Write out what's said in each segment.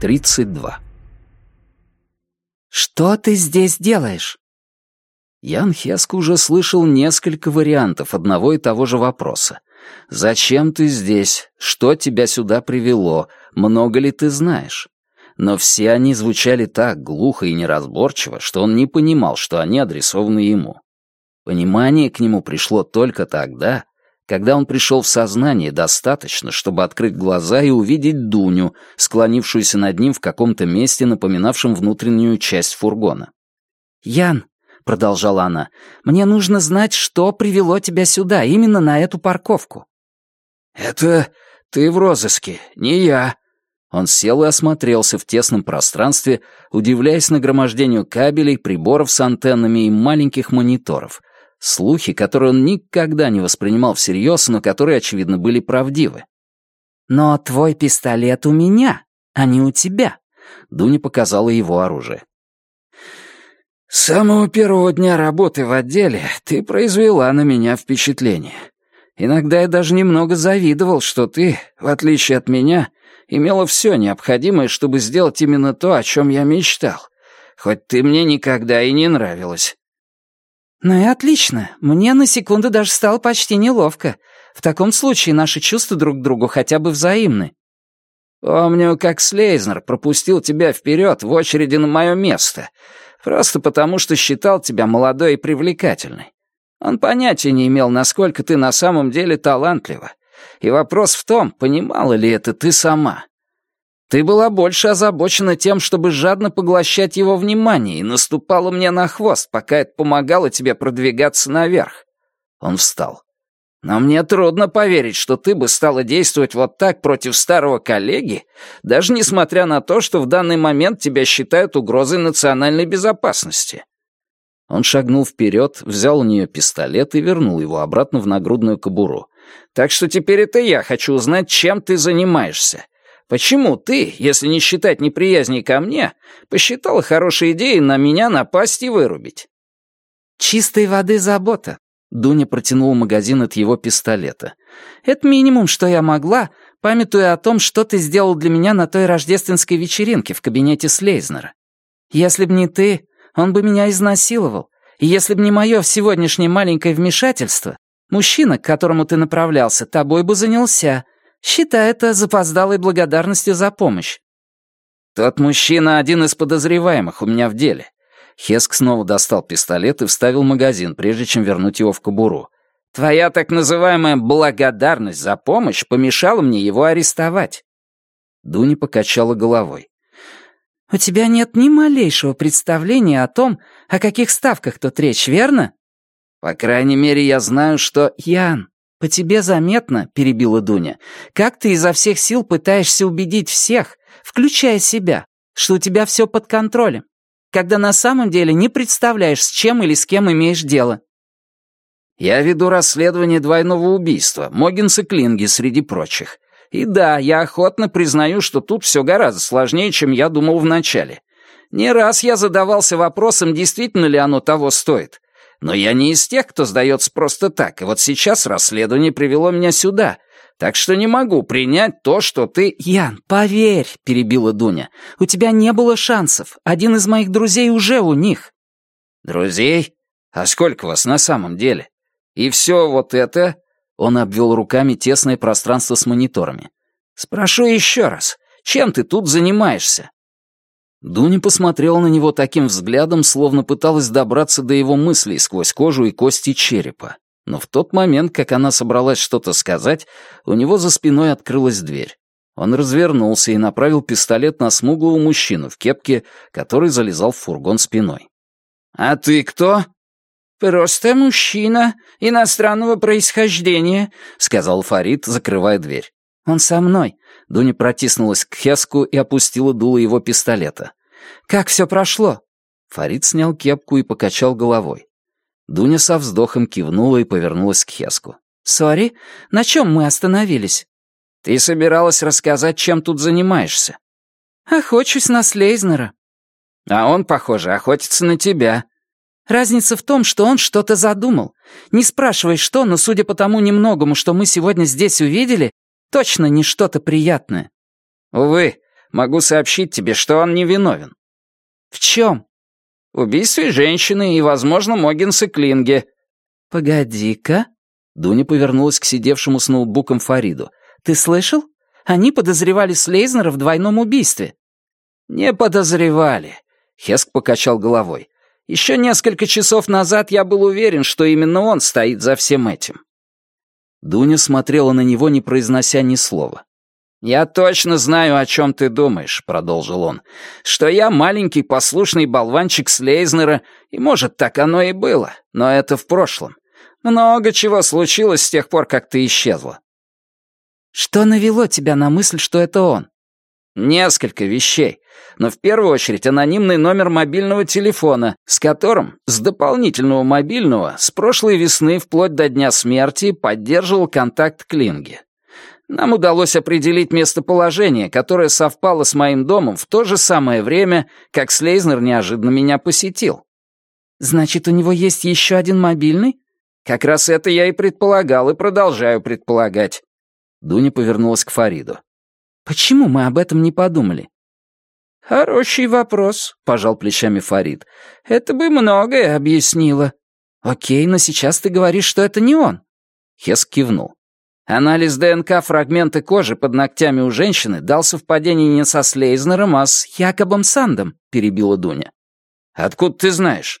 32. «Что ты здесь делаешь?» Ян Хеск уже слышал несколько вариантов одного и того же вопроса. «Зачем ты здесь? Что тебя сюда привело? Много ли ты знаешь?» Но все они звучали так глухо и неразборчиво, что он не понимал, что они адресованы ему. Понимание к нему пришло только тогда, когда он пришел в сознание достаточно, чтобы открыть глаза и увидеть Дуню, склонившуюся над ним в каком-то месте, напоминавшем внутреннюю часть фургона. «Ян», — продолжала она, — «мне нужно знать, что привело тебя сюда, именно на эту парковку». «Это ты в розыске, не я». Он сел и осмотрелся в тесном пространстве, удивляясь нагромождению кабелей, приборов с антеннами и маленьких мониторов — Слухи, которые он никогда не воспринимал всерьез, но которые, очевидно, были правдивы. «Но твой пистолет у меня, а не у тебя», — Дуня показала его оружие. «С самого первого дня работы в отделе ты произвела на меня впечатление. Иногда я даже немного завидовал, что ты, в отличие от меня, имела все необходимое, чтобы сделать именно то, о чем я мечтал. Хоть ты мне никогда и не нравилась. «Ну и отлично. Мне на секунду даже стало почти неловко. В таком случае наши чувства друг к другу хотя бы взаимны». «Помню, как Слейзнер пропустил тебя вперед в очереди на мое место, просто потому что считал тебя молодой и привлекательной. Он понятия не имел, насколько ты на самом деле талантлива. И вопрос в том, понимала ли это ты сама. Ты была больше озабочена тем, чтобы жадно поглощать его внимание, и наступала мне на хвост, пока это помогало тебе продвигаться наверх. Он встал. Но мне трудно поверить, что ты бы стала действовать вот так против старого коллеги, даже несмотря на то, что в данный момент тебя считают угрозой национальной безопасности. Он шагнул вперед, взял у нее пистолет и вернул его обратно в нагрудную кобуру. «Так что теперь это я хочу узнать, чем ты занимаешься. Почему ты, если не считать неприязни ко мне, посчитала хорошей идеей на меня напасть и вырубить?» «Чистой воды забота», — Дуня протянула магазин от его пистолета. «Это минимум, что я могла, памятуя о том, что ты сделал для меня на той рождественской вечеринке в кабинете Слейзнера. Если б не ты, он бы меня изнасиловал. И если б не мое сегодняшнее маленькое вмешательство, мужчина, к которому ты направлялся, тобой бы занялся, Считай это запоздалой благодарностью за помощь. Тот мужчина один из подозреваемых у меня в деле. Хеск снова достал пистолет и вставил магазин, прежде чем вернуть его в кобуру. Твоя так называемая благодарность за помощь помешала мне его арестовать. Дуня покачала головой. «У тебя нет ни малейшего представления о том, о каких ставках тут речь, верно?» «По крайней мере, я знаю, что...» «Ян, «По тебе заметно», — перебила Дуня, «как ты изо всех сил пытаешься убедить всех, включая себя, что у тебя все под контролем, когда на самом деле не представляешь, с чем или с кем имеешь дело». «Я веду расследование двойного убийства, Могинс и Клинги среди прочих. И да, я охотно признаю, что тут все гораздо сложнее, чем я думал вначале. Не раз я задавался вопросом, действительно ли оно того стоит, но я не из тех, кто сдается просто так, и вот сейчас расследование привело меня сюда, так что не могу принять то, что ты...» «Ян, поверь», — перебила Дуня, — «у тебя не было шансов. Один из моих друзей уже у них». «Друзей? А сколько вас на самом деле? И все вот это...» Он обвел руками тесное пространство с мониторами. «Спрошу еще раз, чем ты тут занимаешься?» Дуня посмотрела на него таким взглядом, словно пыталась добраться до его мыслей сквозь кожу и кости черепа. Но в тот момент, как она собралась что-то сказать, у него за спиной открылась дверь. Он развернулся и направил пистолет на смуглого мужчину в кепке, который залезал в фургон спиной. «А ты кто?» «Просто мужчина иностранного происхождения», — сказал Фарид, закрывая дверь. «Он со мной. Дуня протиснулась к Хеску и опустила дуло его пистолета. «Как все прошло?» Фарид снял кепку и покачал головой. Дуня со вздохом кивнула и повернулась к Хеску. «Сори, на чем мы остановились?» «Ты собиралась рассказать, чем тут занимаешься?» «Охочусь на Слейзнера». «А он, похоже, охотится на тебя». «Разница в том, что он что-то задумал. Не спрашивай, что, но судя по тому немногому, что мы сегодня здесь увидели, Точно не что-то приятное. Увы, Могу сообщить тебе, что он невиновен». «В чем?» «В убийстве женщины и, возможно, Могинс и Клинге». «Погоди-ка». Дуня повернулась к сидевшему с ноутбуком Фариду. «Ты слышал? Они подозревали Слейзнера в двойном убийстве». «Не подозревали», — Хеск покачал головой. «Еще несколько часов назад я был уверен, что именно он стоит за всем этим». Дуня смотрела на него, не произнося ни слова. «Я точно знаю, о чем ты думаешь», — продолжил он, «что я маленький послушный болванчик Слейзнера, и, может, так оно и было, но это в прошлом. Много чего случилось с тех пор, как ты исчезла». «Что навело тебя на мысль, что это он?» Несколько вещей, но в первую очередь анонимный номер мобильного телефона, с которым, с дополнительного мобильного, с прошлой весны вплоть до дня смерти поддерживал контакт Клинги. Нам удалось определить местоположение, которое совпало с моим домом в то же самое время, как Слейзнер неожиданно меня посетил. Значит, у него есть еще один мобильный? Как раз это я и предполагал, и продолжаю предполагать. Дуня повернулась к Фариду. Почему мы об этом не подумали? Хороший вопрос, пожал плечами Фарид. Это бы многое объяснило. Окей, но сейчас ты говоришь, что это не он. Хес кивнул. Анализ ДНК фрагменты кожи под ногтями у женщины дал совпадение не со Слейзнером, а с Якобом Сандом, перебила Дуня. Откуда ты знаешь?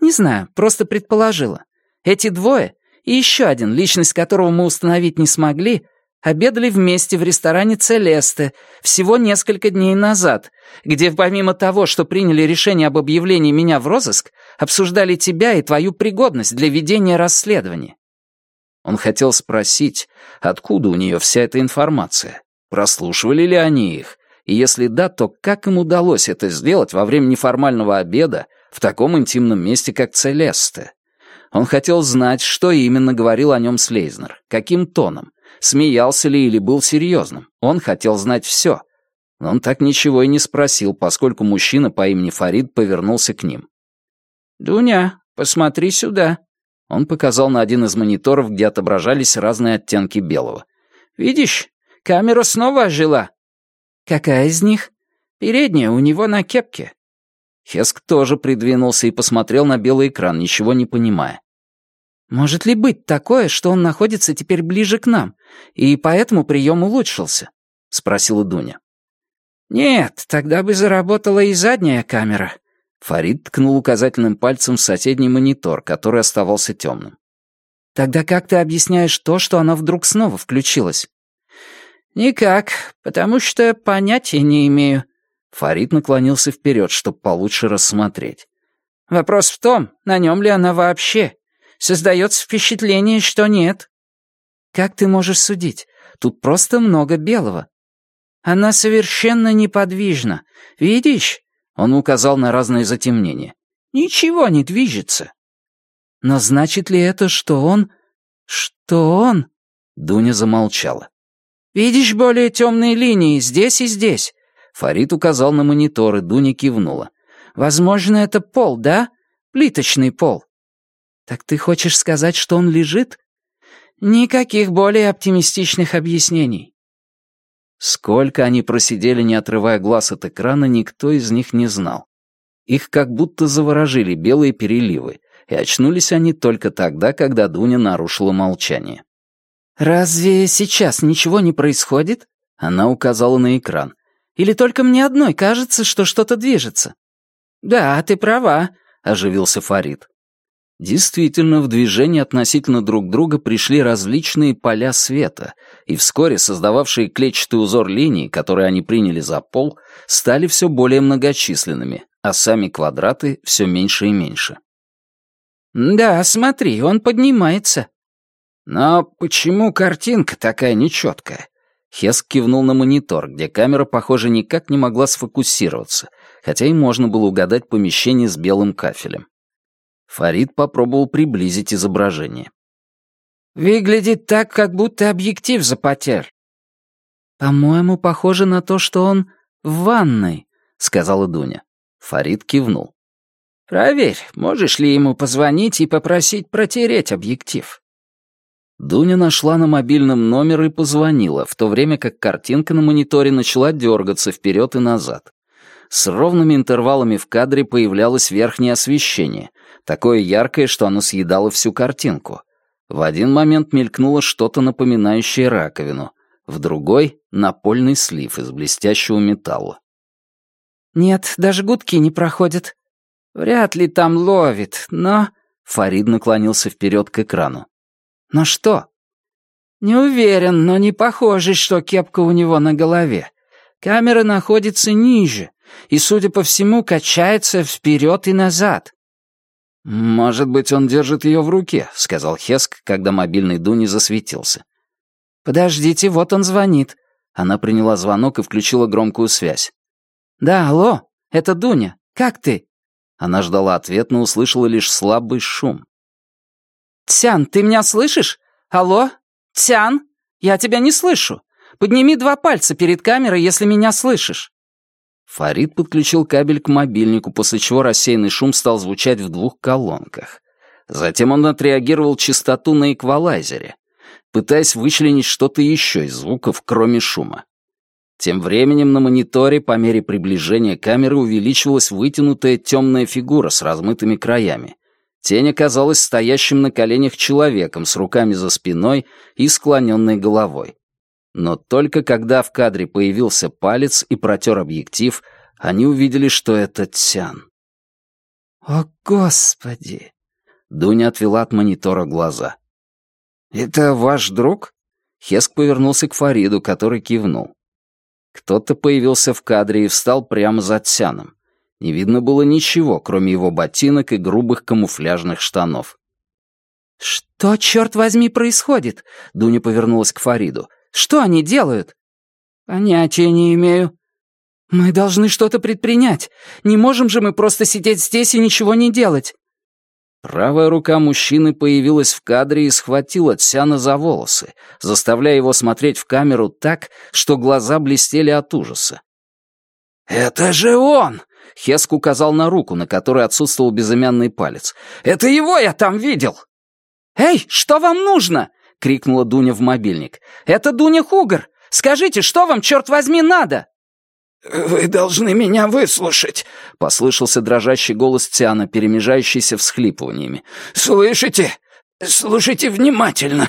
Не знаю, просто предположила. Эти двое и еще один, личность которого мы установить не смогли, обедали вместе в ресторане «Целесте» всего несколько дней назад, где помимо того, что приняли решение об объявлении меня в розыск, обсуждали тебя и твою пригодность для ведения расследования. Он хотел спросить, откуда у нее вся эта информация, прослушивали ли они их, и если да, то как им удалось это сделать во время неформального обеда в таком интимном месте, как Целесте? Он хотел знать, что именно говорил о нем Слейзнер, каким тоном, смеялся ли или был серьезным. Он хотел знать все. Но он так ничего и не спросил, поскольку мужчина по имени Фарид повернулся к ним. «Дуня, посмотри сюда». Он показал на один из мониторов, где отображались разные оттенки белого. «Видишь, камера снова ожила». «Какая из них?» «Передняя, у него на кепке». Хеск тоже придвинулся и посмотрел на белый экран, ничего не понимая. Может ли быть такое, что он находится теперь ближе к нам, и поэтому прием улучшился?» — спросила Дуня. «Нет, тогда бы заработала и задняя камера». Фарид ткнул указательным пальцем в соседний монитор, который оставался темным. «Тогда как ты объясняешь то, что она вдруг снова включилась?» «Никак, потому что понятия не имею». Фарид наклонился вперед, чтобы получше рассмотреть. «Вопрос в том, на нем ли она вообще. Создается впечатление, что нет». «Как ты можешь судить? Тут просто много белого». «Она совершенно неподвижна. Видишь?» Он указал на разные затемнения. «Ничего не движется». «Но значит ли это, что он... что он...» Дуня замолчала. «Видишь более темные линии здесь и здесь?» Фарид указал на монитор, и Дуня кивнула. «Возможно, это пол, да? Плиточный пол. «Так ты хочешь сказать, что он лежит?» «Никаких более оптимистичных объяснений». Сколько они просидели, не отрывая глаз от экрана, никто из них не знал. Их как будто заворожили белые переливы, и очнулись они только тогда, когда Дуня нарушила молчание. «Разве сейчас ничего не происходит?» Она указала на экран. «Или только мне одной кажется, что что-то движется?» «Да, ты права», — оживился Фарид. Действительно, в движении относительно друг друга пришли различные поля света, и вскоре создававшие клетчатый узор линий, которые они приняли за пол, стали все более многочисленными, а сами квадраты все меньше и меньше. «Да, смотри, он поднимается». «Но почему картинка такая нечеткая?» Хеск кивнул на монитор, где камера, похоже, никак не могла сфокусироваться, хотя и можно было угадать помещение с белым кафелем. Фарид попробовал приблизить изображение. «Выглядит так, как будто объектив запотел». «По-моему, похоже на то, что он в ванной», — сказала Дуня. Фарид кивнул. «Проверь, можешь ли ему позвонить и попросить протереть объектив?» Дуня нашла на мобильном номер и позвонила, в то время как картинка на мониторе начала дергаться вперед и назад. С ровными интервалами в кадре появлялось верхнее освещение, такое яркое, что оно съедало всю картинку. В один момент мелькнуло что-то напоминающее раковину, в другой — напольный слив из блестящего металла. «Нет, даже гудки не проходят. Вряд ли там ловит, но...» Фарид наклонился вперед к экрану. «Но что?» «Не уверен, но не похоже, что кепка у него на голове. Камера находится ниже и, судя по всему, качается вперед и назад». «Может быть, он держит ее в руке», — сказал Хеск, когда мобильный Дуни засветился. «Подождите, вот он звонит». Она приняла звонок и включила громкую связь. «Да, алло, это Дуня. Как ты?» Она ждала ответ, но услышала лишь слабый шум. «Тян, ты меня слышишь? Алло? Тян? Я тебя не слышу. Подними два пальца перед камерой, если меня слышишь». Фарид подключил кабель к мобильнику, после чего рассеянный шум стал звучать в двух колонках. Затем он отреагировал частоту на эквалайзере, пытаясь вычленить что-то еще из звуков, кроме шума. Тем временем на мониторе по мере приближения камеры увеличивалась вытянутая темная фигура с размытыми краями. Тень оказалась стоящим на коленях человеком с руками за спиной и склоненной головой. Но только когда в кадре появился палец и протер объектив, они увидели, что это Тян. «О, Господи!» Дуня отвела от монитора глаза. «Это ваш друг?» Хеск повернулся к Фариду, который кивнул. Кто-то появился в кадре и встал прямо за Тсяном. Не видно было ничего, кроме его ботинок и грубых камуфляжных штанов. «Что, черт возьми, происходит?» Дуня повернулась к Фариду. «Что они делают?» «Понятия не имею». «Мы должны что-то предпринять. Не можем же мы просто сидеть здесь и ничего не делать». Правая рука мужчины появилась в кадре и схватила Тсяна за волосы, заставляя его смотреть в камеру так, что глаза блестели от ужаса. «Это же он!» — Хеск указал на руку, на которой отсутствовал безымянный палец. «Это его я там видел!» «Эй, что вам нужно?» — крикнула Дуня в мобильник. «Это Дуня Хугар! Скажите, что вам, черт возьми, надо?» «Вы должны меня выслушать», — послышался дрожащий голос Тиана, перемежающийся всхлипываниями. «Слышите? Слушайте внимательно».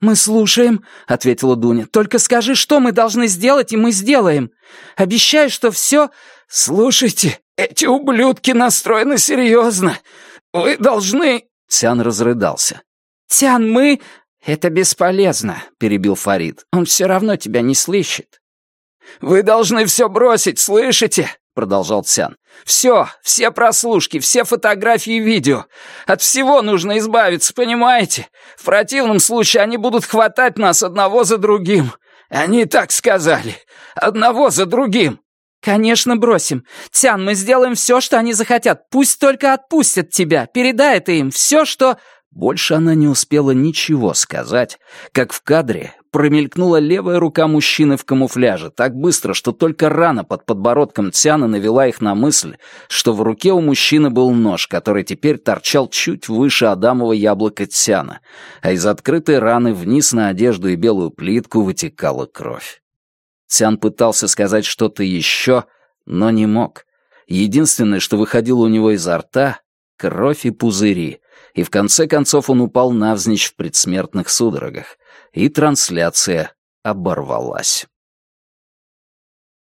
«Мы слушаем», — ответила Дуня. «Только скажи, что мы должны сделать, и мы сделаем. Обещаю, что все...» «Слушайте, эти ублюдки настроены серьезно. Вы должны...» Тиан разрыдался. «Тян, мы...» «Это бесполезно», — перебил Фарид. «Он все равно тебя не слышит». «Вы должны все бросить, слышите?» — продолжал Цян. «Все, все прослушки, все фотографии и видео. От всего нужно избавиться, понимаете? В противном случае они будут хватать нас одного за другим. Они так сказали. Одного за другим». «Конечно, бросим. Тян, мы сделаем все, что они захотят. Пусть только отпустят тебя. Передай это им. Все, что...» Больше она не успела ничего сказать, как в кадре промелькнула левая рука мужчины в камуфляже так быстро, что только рана под подбородком Тяна навела их на мысль, что в руке у мужчины был нож, который теперь торчал чуть выше Адамова яблока Тяна, а из открытой раны вниз на одежду и белую плитку вытекала кровь. Тян пытался сказать что-то еще, но не мог. Единственное, что выходило у него изо рта — кровь и пузыри, и в конце концов он упал навзничь в предсмертных судорогах, и трансляция оборвалась.